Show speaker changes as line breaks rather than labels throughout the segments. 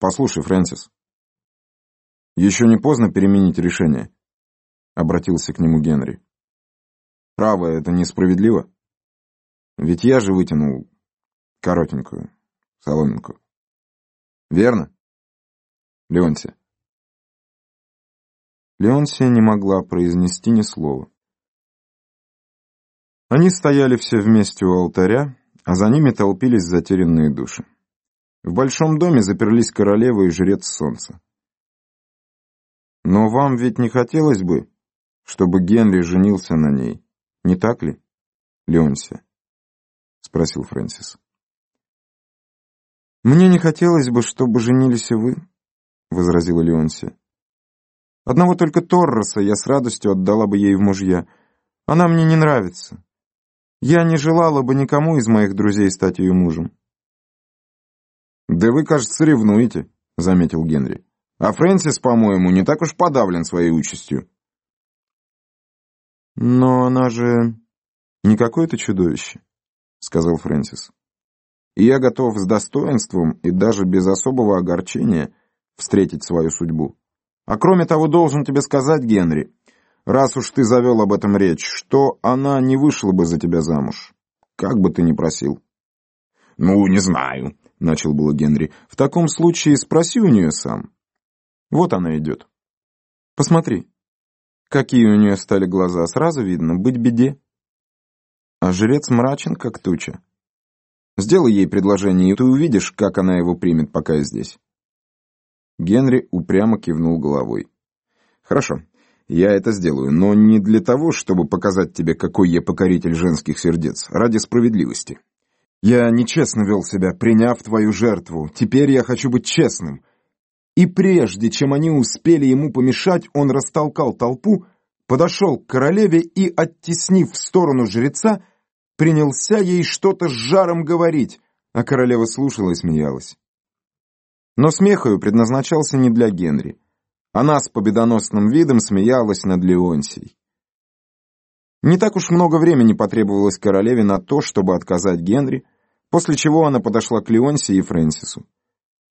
Послушай, Фрэнсис, еще не поздно переменить решение, обратился к нему Генри. Право, это несправедливо. Ведь я же вытянул коротенькую соломинку. Верно? Леонтия. Леонсия не могла произнести ни слова. Они стояли все вместе у алтаря, а за ними толпились затерянные души. В большом доме заперлись королева и жрец солнца. Но вам ведь не хотелось бы, чтобы Генри женился на ней, не так ли, Леонсия? Спросил Фрэнсис. Мне не хотелось бы, чтобы женились и вы, возразила Леонсия. Одного только Торроса я с радостью отдала бы ей в мужья. Она мне не нравится. Я не желала бы никому из моих друзей стать ее мужем. «Да вы, кажется, ревнуете», — заметил Генри. «А Фрэнсис, по-моему, не так уж подавлен своей участью». «Но она же не какое-то чудовище», — сказал Фрэнсис. «И я готов с достоинством и даже без особого огорчения встретить свою судьбу. А кроме того, должен тебе сказать, Генри, раз уж ты завел об этом речь, что она не вышла бы за тебя замуж, как бы ты ни просил». «Ну, не знаю», — начал было Генри. «В таком случае спроси у нее сам». Вот она идет. Посмотри, какие у нее стали глаза, сразу видно, быть беде. А жрец мрачен, как туча. Сделай ей предложение, и ты увидишь, как она его примет, пока я здесь. Генри упрямо кивнул головой. «Хорошо, я это сделаю, но не для того, чтобы показать тебе, какой я покоритель женских сердец, ради справедливости. Я нечестно вел себя, приняв твою жертву. Теперь я хочу быть честным. И прежде чем они успели ему помешать, он растолкал толпу, подошел к королеве и, оттеснив в сторону жреца, принялся ей что-то с жаром говорить, а королева слушала и смеялась. Но смех ее предназначался не для Генри. Она с победоносным видом смеялась над Леонсией. Не так уж много времени потребовалось королеве на то, чтобы отказать Генри, после чего она подошла к Леонсии и Фрэнсису.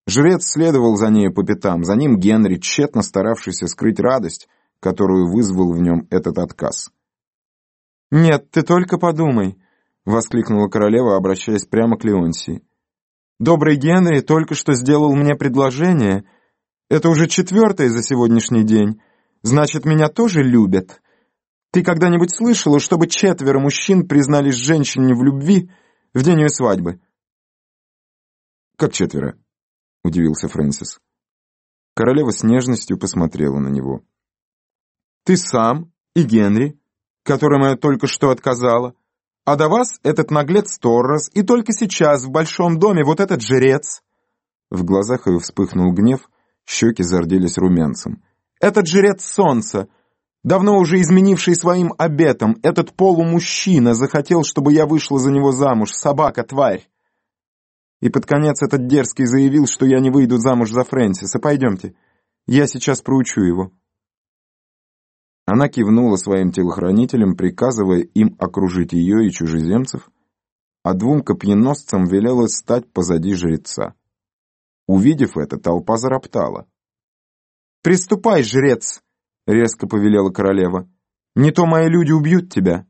Жрец следовал за ней по пятам, за ним Генри, тщетно старавшийся скрыть радость, которую вызвал в нем этот отказ. «Нет, ты только подумай», — воскликнула королева, обращаясь прямо к Леонсии. «Добрый Генри только что сделал мне предложение. Это уже четвертое за сегодняшний день. Значит, меня тоже любят. Ты когда-нибудь слышала, чтобы четверо мужчин признались женщине в любви в день ее свадьбы?» «Как четверо?» — удивился Фрэнсис. Королева с нежностью посмотрела на него. «Ты сам и Генри, которому я только что отказала, а до вас этот наглец Торрес, и только сейчас в большом доме вот этот жрец». В глазах ее вспыхнул гнев, щеки зарделись румянцем. «Этот жрец солнца, давно уже изменивший своим обетом, этот полумужчина захотел, чтобы я вышла за него замуж, собака-тварь. И под конец этот дерзкий заявил, что я не выйду замуж за Фрэнсиса. Пойдемте, я сейчас проучу его». Она кивнула своим телохранителям, приказывая им окружить ее и чужеземцев, а двум копьеносцам велела стать позади жреца. Увидев это, толпа зароптала. «Приступай, жрец!» — резко повелела королева. «Не то мои люди убьют тебя!»